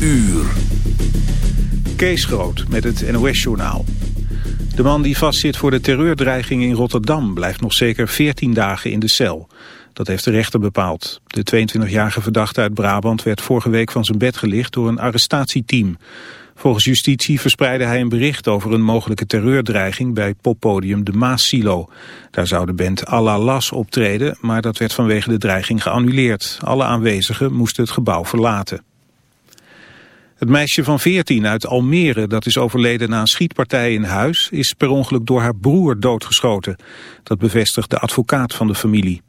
uur. Kees Groot met het NOS-journaal. De man die vastzit voor de terreurdreiging in Rotterdam... blijft nog zeker 14 dagen in de cel. Dat heeft de rechter bepaald. De 22-jarige verdachte uit Brabant werd vorige week van zijn bed gelicht... door een arrestatieteam. Volgens justitie verspreidde hij een bericht over een mogelijke terreurdreiging... bij poppodium De Maas-silo. Daar zou de band Las optreden... maar dat werd vanwege de dreiging geannuleerd. Alle aanwezigen moesten het gebouw verlaten. Het meisje van 14 uit Almere, dat is overleden na een schietpartij in huis, is per ongeluk door haar broer doodgeschoten. Dat bevestigt de advocaat van de familie.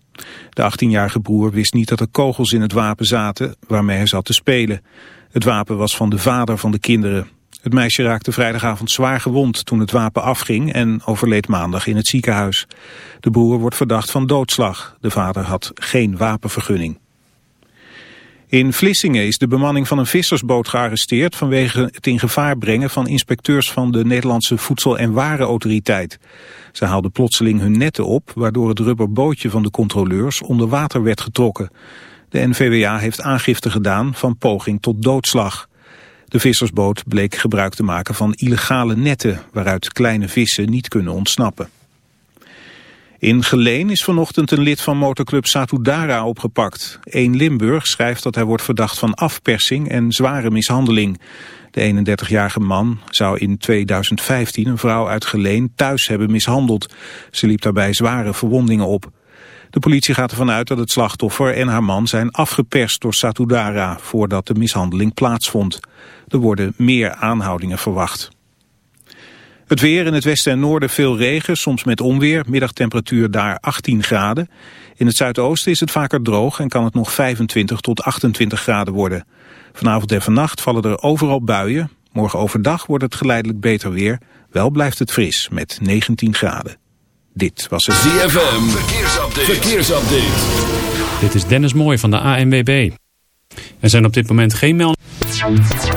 De 18-jarige broer wist niet dat er kogels in het wapen zaten waarmee hij zat te spelen. Het wapen was van de vader van de kinderen. Het meisje raakte vrijdagavond zwaar gewond toen het wapen afging en overleed maandag in het ziekenhuis. De broer wordt verdacht van doodslag. De vader had geen wapenvergunning. In Vlissingen is de bemanning van een vissersboot gearresteerd vanwege het in gevaar brengen van inspecteurs van de Nederlandse Voedsel- en Warenautoriteit. Ze haalden plotseling hun netten op, waardoor het rubberbootje van de controleurs onder water werd getrokken. De NVWA heeft aangifte gedaan van poging tot doodslag. De vissersboot bleek gebruik te maken van illegale netten, waaruit kleine vissen niet kunnen ontsnappen. In Geleen is vanochtend een lid van motorclub Satudara opgepakt. Eén Limburg schrijft dat hij wordt verdacht van afpersing en zware mishandeling. De 31-jarige man zou in 2015 een vrouw uit Geleen thuis hebben mishandeld. Ze liep daarbij zware verwondingen op. De politie gaat ervan uit dat het slachtoffer en haar man zijn afgeperst door Satudara voordat de mishandeling plaatsvond. Er worden meer aanhoudingen verwacht. Het weer in het westen en noorden veel regen, soms met onweer. Middagtemperatuur daar 18 graden. In het zuidoosten is het vaker droog en kan het nog 25 tot 28 graden worden. Vanavond en vannacht vallen er overal buien. Morgen overdag wordt het geleidelijk beter weer. Wel blijft het fris met 19 graden. Dit was het ZFM. Verkeersupdate. Verkeersupdate. Dit is Dennis Mooij van de ANWB. Er zijn op dit moment geen meldingen.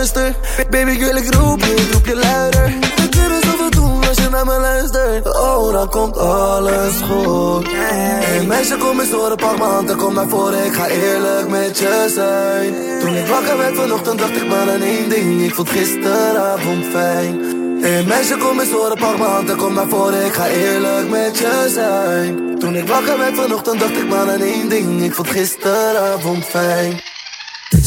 Baby, girl, ik roep je, roep je luider. We kunnen zoveel doen als je naar me luistert. Oh, dan komt alles goed. Hey, meisje, kom eens horen, pak m'n hand en kom naar voren. Ik ga eerlijk met je zijn. Toen ik wakker werd vanochtend, dacht ik maar aan één ding. Ik vond gisteravond fijn. Hey meisje, kom eens horen, pak m'n hand en kom naar voren. Ik ga eerlijk met je zijn. Toen ik wakker werd vanochtend, dacht ik maar aan één ding. Ik vond gisteravond fijn.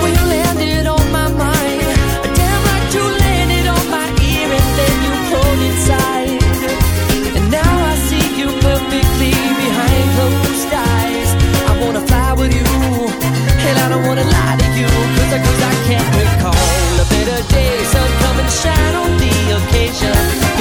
When you landed on my mind, damn you landed on my ear and then you pulled inside. And now I see you perfectly behind closed eyes. I wanna fly with you, and I don't wanna lie to 'cause I can't recall a better day. Sun come and shine on the occasion.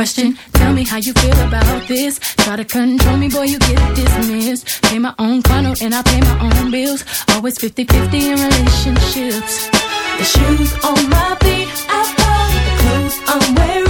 question. Tell me how you feel about this. Try to control me, boy, you get dismissed. Pay my own funnel and I pay my own bills. Always 50 50 in relationships. The shoes on my feet, I follow the clothes I'm wearing.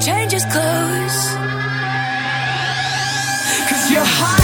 changes clothes. Cause you're high.